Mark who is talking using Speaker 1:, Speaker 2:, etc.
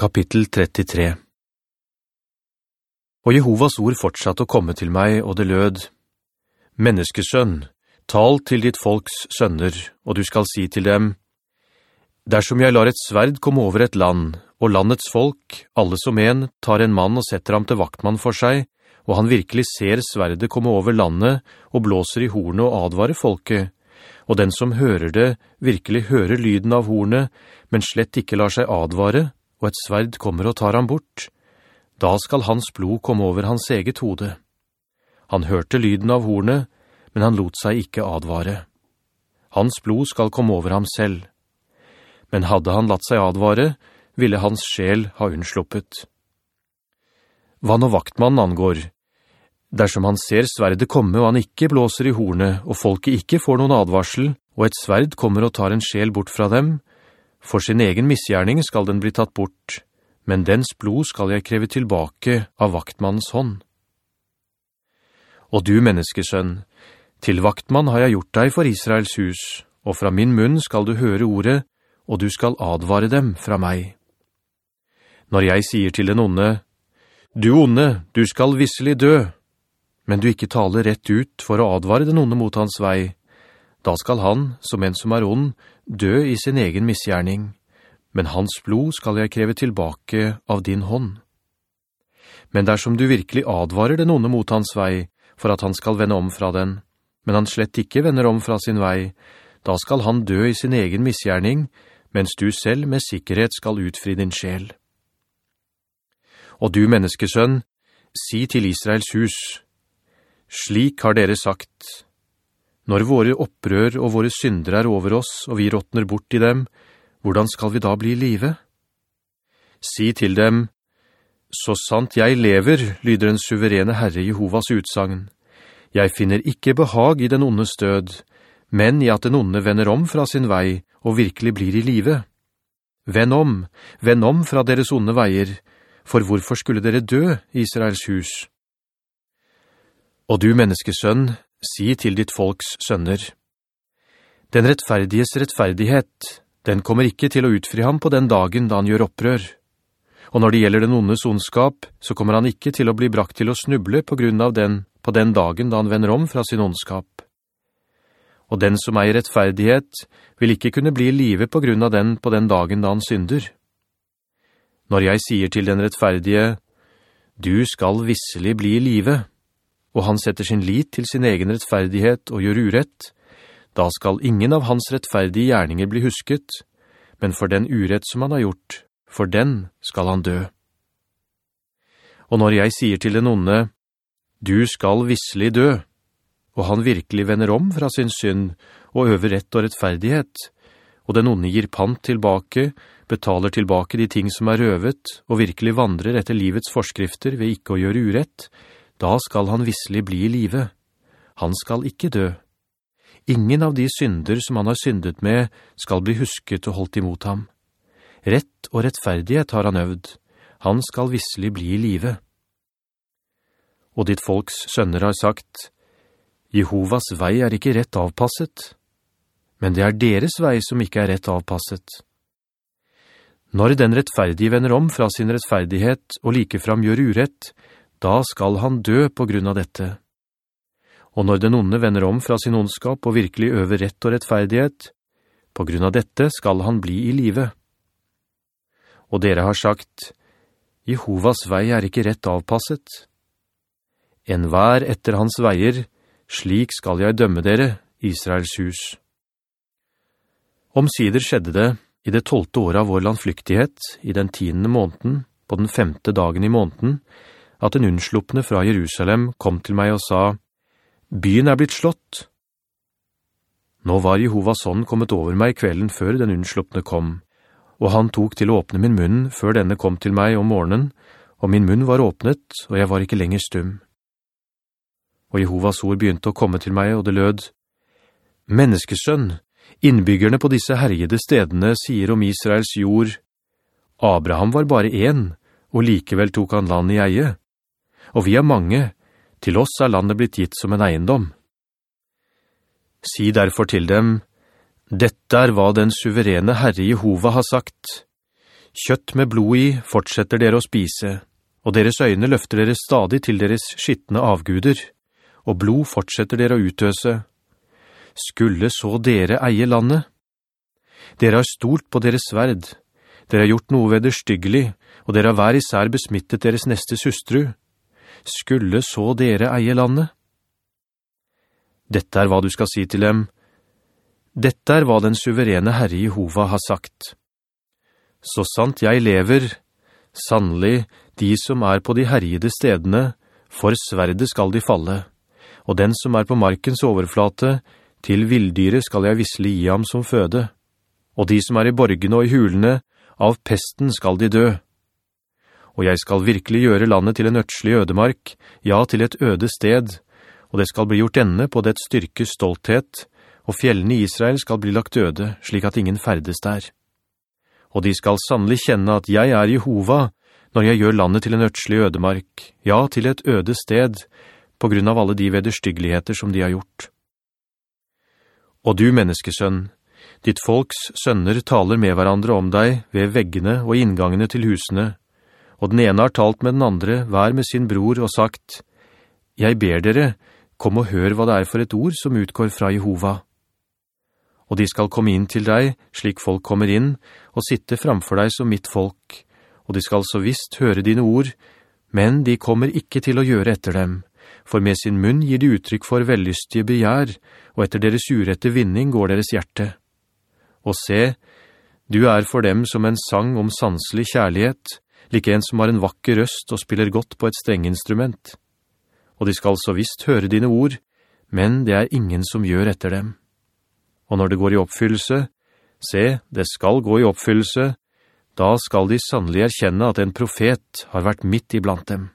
Speaker 1: Kapittel 33 Og Jehovas ord fortsatte å komme til meg, og det lød, «Menneskesønn, tal til ditt folks sønner, og du skal si til dem, «Dersom jeg lar et sverd komme over et land, og landets folk, alle som en, tar en mann og setter ham til vaktmann for seg, og han virkelig ser sverdet komme over landet, og blåser i hornet og advarer folket, og den som hører det, virkelig hører lyden av hornet, men slett ikke lar seg advare, og et sverd kommer og tar ham bort, da skal hans blod komme over hans eget hode. Han hørte lyden av hornet, men han lot seg ikke advare. Hans blod skal komme over ham selv. Men hadde han latt seg advare, ville hans sjel ha unnsluppet. Hva når vaktmannen angår? Dersom han ser sverdet komme, og han ikke blåser i hornet, og folket ikke får noen advarsel, og et sverd kommer og tar en sjel bort fra dem, for sin egen misgjerning skal den bli tatt bort, men dens blod skal jeg kreve tilbake av vaktmannens hånd. Og du, menneskesønn, til vaktmann har jeg gjort deg for Israels hus, og fra min munn skal du høre ordet, og du skal advare dem fra meg. Når jeg sier til den onde, «Du onde, du skal visselig dø», men du ikke taler rett ut for å advare den onde mot hans vei, da skal han, som en som er ond, dø i sin egen misgjerning, men hans blod skal jeg kreve tilbake av din hånd. Men dersom du virkelig advarer den onde mot hans vei, for at han skal vende om fra den, men han slett ikke vender om fra sin vei, da skal han dø i sin egen misgjerning, mens du selv med sikkerhet skal utfri din sjel. Og du, menneskesønn, si til Israels hus, «Slik har dere sagt, når våre opprør og våre synder er over oss, og vi råtner bort i dem, hvordan skal vi da bli i live? Si til dem, «Så sant jeg lever», lyder den suverene Herre Jehovas utsagn. «Jeg finner ikke behag i den ondes død, men i at den onde vender om fra sin vei, og virkelig blir i live. Venn om, venn om fra deres onde veier, for hvorfor skulle dere dø, Israels hus?» Og du, menneskesønn, si til ditt folks sønner, «Den rettferdiges rettferdighet, den kommer ikke til å utfri ham på den dagen da han gjør opprør. Og når det gjelder den ondes ondskap, så kommer han ikke til å bli brakt til å snuble på grunn av den på den dagen da han vender om fra sin ondskap. Og den som eier rettferdighet vil ikke kunne bli i live på grunn av den på den dagen da han synder. Når jeg sier til den rettferdige, «Du skal visselig bli i live», og han setter sin lit til sin egen rettferdighet og gjør urett, da skal ingen av hans rettferdige gjerninger bli husket, men for den urett som han har gjort, for den skal han dø. Og når jeg sier til den onde, «Du skal visselig dø», og han virkelig vender om fra sin synd og øver rett og rettferdighet, og den onde gir pant tilbake, betaler tilbake de ting som er røvet, og virkelig vandrer etter livets forskrifter ved ikke å gjøre urett, da skal han visselig bli i live. Han skal ikke dø. Ingen av de synder som han har syndet med skal bli husket og holdt imot ham. Rett og rettferdighet har han øvd. Han skal visselig bli i live. Og ditt folks sønner har sagt, Jehovas vei er ikke rett avpasset, men det er deres vei som ikke er rett avpasset. Når den rettferdige vender om fra sin rettferdighet og likefram gjør urett, da skal han dø på grunn av dette. Og når den onde vender om fra sin ondskap og virkelig øver rett og rettferdighet, på grunn av dette skal han bli i live. Og dere har sagt, Jehovas vei er ikke rett avpasset. En vær etter hans veier, slik skal jeg dømme dere, Israels hus. Omsider skjedde det, i det tolte året av vår landflyktighet, i den tiende måneden, på den femte dagen i måneden, at en unnsluppende fra Jerusalem kom til meg og sa, «Byen er blitt slått!» Nå var Jehovas ånd kommet over meg kvelden før den unnsluppende kom, og han tok til å åpne min munn før denne kom til meg om morgenen, og min munn var åpnet, og jeg var ikke lenger stum. Og Jehovas ord begynte å komme til meg, og det lød, «Menneskesønn, innbyggerne på disse herjede stedene sier om Israels jord, Abraham var bare en, og likevel tok han land i eie.» Og vi er mange, til oss er landet blitt gitt som en eiendom. Si derfor til dem, «Dette er hva den suverene Herre Jehova har sagt. Kjøtt med blod i fortsetter dere å spise, og deres øyne løfter dere stadig til deres skittende avguder, og blod fortsetter dere å utøse. Skulle så dere eie landet? Dere har stolt på deres sverd. Dere har gjort noe ved det styggelig, og dere har hver især besmittet deres neste søstru. Skulle så dere eie landet? Dette er hva du skal si til dem. Dette er hva den suverene Herre Jehova har sagt. Så sant jeg lever, sannelig, de som er på de herjede stedene, for sverdet skal de falle, og den som er på markens overflate, til vilddyret skal jeg visselig gi ham som føde, og de som er i borgene og i hulene, av pesten skal de dø. Og jeg skal virkelig gjøre landet til en ødslig ødemark, ja, til et øde sted, og det skal bli gjort ende på det styrke stolthet, og fjellene i Israel skal bli lagt døde, slik at ingen ferdes der. Og de skal sannelig kjenne at jeg er Jehova, når jeg gjør landet til en ødslig ødemark, ja, til et øde sted, på grunn av alle de vederstyggeligheter som de har gjort. Og du, menneskesønn, ditt folks sønner taler med hverandre om deg ved veggene og inngangene til husene, og den ene har talt med den andre, hver med sin bror, og sagt, «Jeg ber dere, kom og hør hva det er for et ord som utgår fra Jehova.» Og de skal komme inn til deg, slik folk kommer inn, og sitte framfor deg som mitt folk, og de skal så visst høre dine ord, men de kommer ikke til å gjøre etter dem, for med sin munn gir de uttrykk for vellystige begjær, og etter deres urette vinning går deres hjerte. Og se, du er for dem som en sang om sanselig kjærlighet, like en som har en vakker røst og spiller godt på et strenginstrument. Og de skal så visst høre dine ord, men det er ingen som gjør etter dem. Og når det går i oppfyllelse, se, det skal gå i oppfyllelse, da skal de sannelig erkjenne at en profet har vært midt iblant dem.